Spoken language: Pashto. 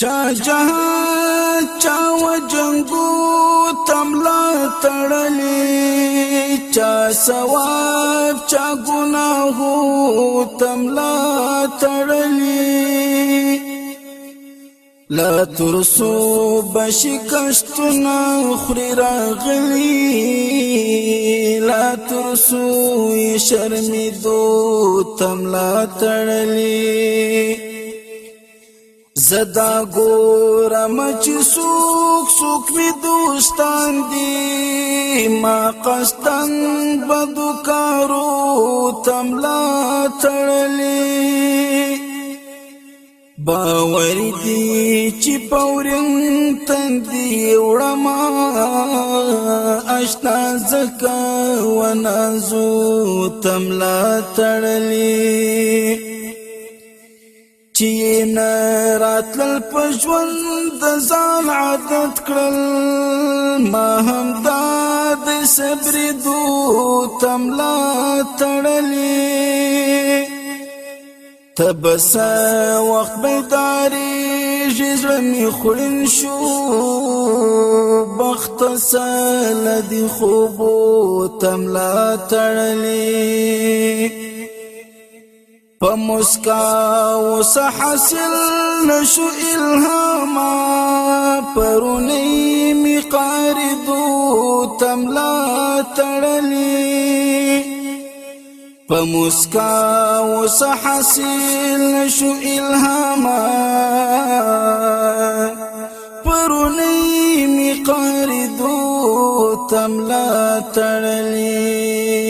چا جهاد چا و جنگو تملا تړلی چا ثواب چا ګناهو تملا تړلی لا ترسو بشی کشتنا خری راغلی لا ترسو شرمی دو تملا تړلی زدا ګورم چې سوک سوک می دوستان دی ما قصدن بدو کارو تملا تړلی باور دی چې پورن تندې وړما اشنا زکا ونازو تملا تړلی چې نه راتل پښوند د ځان عادت کړل ما هم د صبر دو تملا تړلې تبس وخت بیداری جزر می خورن شو بخت سال دی خوبو تملا تړلې بمسكا وسحسل نشو الهاما پرونی مقاردو تملا تړلی بمسكا وسحسل نشو الهاما پرونی مقاردو تملا تړلی